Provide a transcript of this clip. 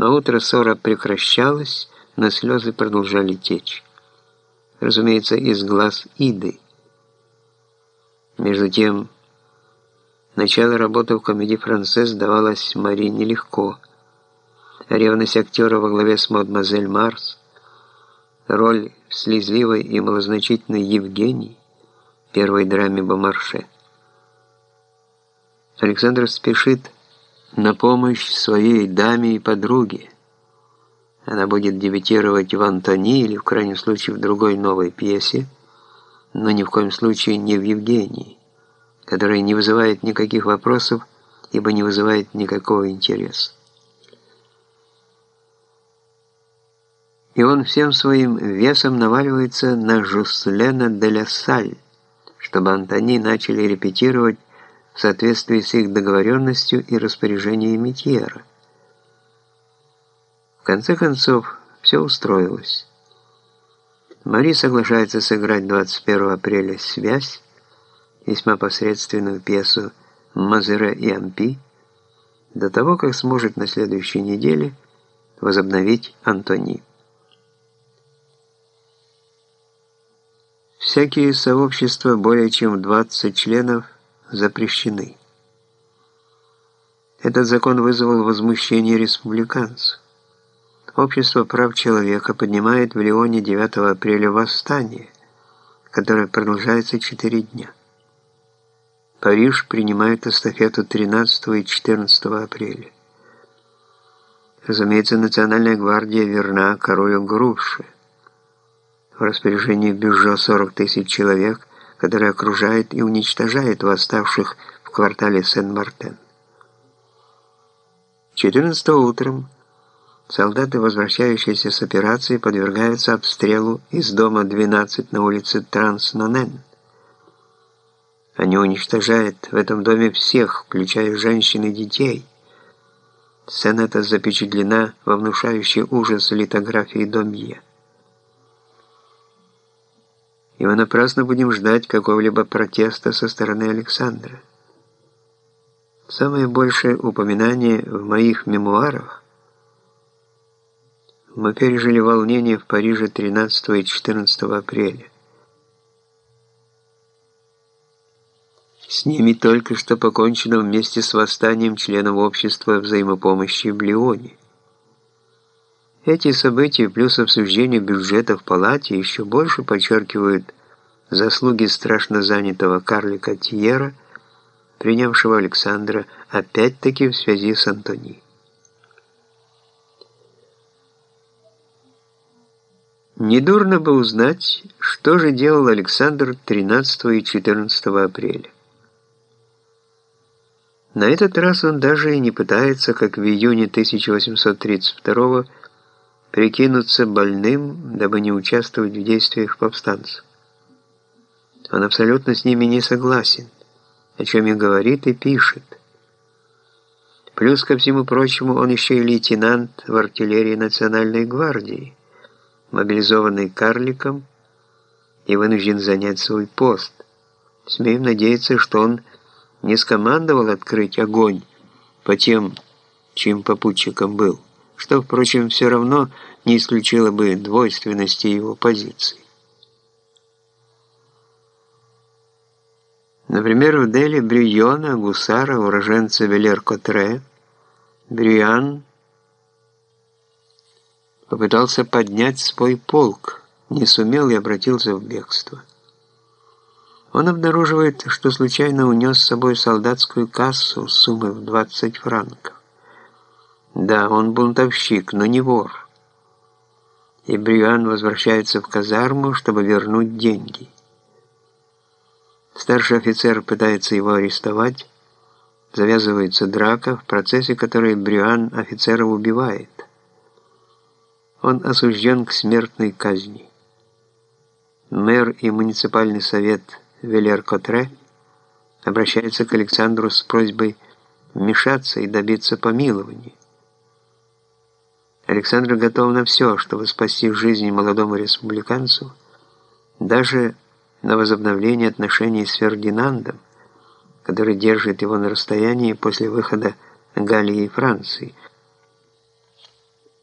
На утро ссора прекращалась, но слезы продолжали течь. Разумеется, из глаз Иды. Между тем, начало работы в комедии «Францесс» давалось Мари нелегко. Ревность актера во главе с мадемуазель Марс, роль слезливой и малозначительной Евгении, первой драме Бомарше. Александр спешит на помощь своей даме и подруге. Она будет дебютировать в «Антони» или, в крайнем случае, в другой новой пьесе, но ни в коем случае не в «Евгении», которая не вызывает никаких вопросов, ибо не вызывает никакого интереса. И он всем своим весом наваливается на Жуслена де ля Саль, чтобы Антони начали репетировать в соответствии с их договоренностью и распоряжениями Тьера. В конце концов, все устроилось. Мари соглашается сыграть 21 апреля «Связь», весьма посредственную пьесу «Мазере и Ампи», до того, как сможет на следующей неделе возобновить Антони. Всякие сообщества, более чем 20 членов – запрещены. Этот закон вызвал возмущение республиканцев. Общество прав человека поднимает в Лионе 9 апреля восстание, которое продолжается 4 дня. Париж принимает эстафету 13 и 14 апреля. Разумеется, Национальная гвардия верна королю Груши. В распоряжении Бюджо 40 тысяч человек, который окружает и уничтожает восставших в квартале Сен-Мартен. 14 утром солдаты, возвращающиеся с операции, подвергаются обстрелу из дома 12 на улице Транс-Нонен. Они уничтожают в этом доме всех, включая женщин и детей. Сцена эта запечатлена во внушающей ужас литографии Домье и мы напрасно будем ждать какого-либо протеста со стороны Александра. Самое большее упоминание в моих мемуарах мы пережили волнение в Париже 13 и 14 апреля. С ними только что покончено вместе с восстанием членов общества взаимопомощи в Лионе. Эти события плюс обсуждение бюджета в палате еще больше подчеркивают заслуги страшно занятого карлика Тьера, принявшего Александра опять-таки в связи с Антони. Недурно бы узнать, что же делал Александр 13 и 14 апреля. На этот раз он даже и не пытается, как в июне 1832 прикинуться больным, дабы не участвовать в действиях повстанцев. Он абсолютно с ними не согласен, о чем и говорит, и пишет. Плюс ко всему прочему, он еще и лейтенант в артиллерии Национальной гвардии, мобилизованный карликом и вынужден занять свой пост. Смеем надеяться, что он не скомандовал открыть огонь по тем, чьим попутчиком был что, впрочем, все равно не исключило бы двойственности его позиции. Например, в деле Брюйона, гусара, уроженца Велер-Котре, Брюян попытался поднять свой полк, не сумел и обратился в бегство. Он обнаруживает, что случайно унес с собой солдатскую кассу с суммой в 20 франков. Да, он бунтовщик, но не вор. И Бриан возвращается в казарму, чтобы вернуть деньги. Старший офицер пытается его арестовать, завязывается драка, в процессе которой Брюан офицера убивает. Он осужден к смертной казни. Мэр и муниципальный совет Велер-Котре обращаются к Александру с просьбой вмешаться и добиться помилования. Александр готов на все, чтобы спасти жизнь молодому республиканцу, даже на возобновление отношений с Фердинандом, который держит его на расстоянии после выхода Галлии и Франции –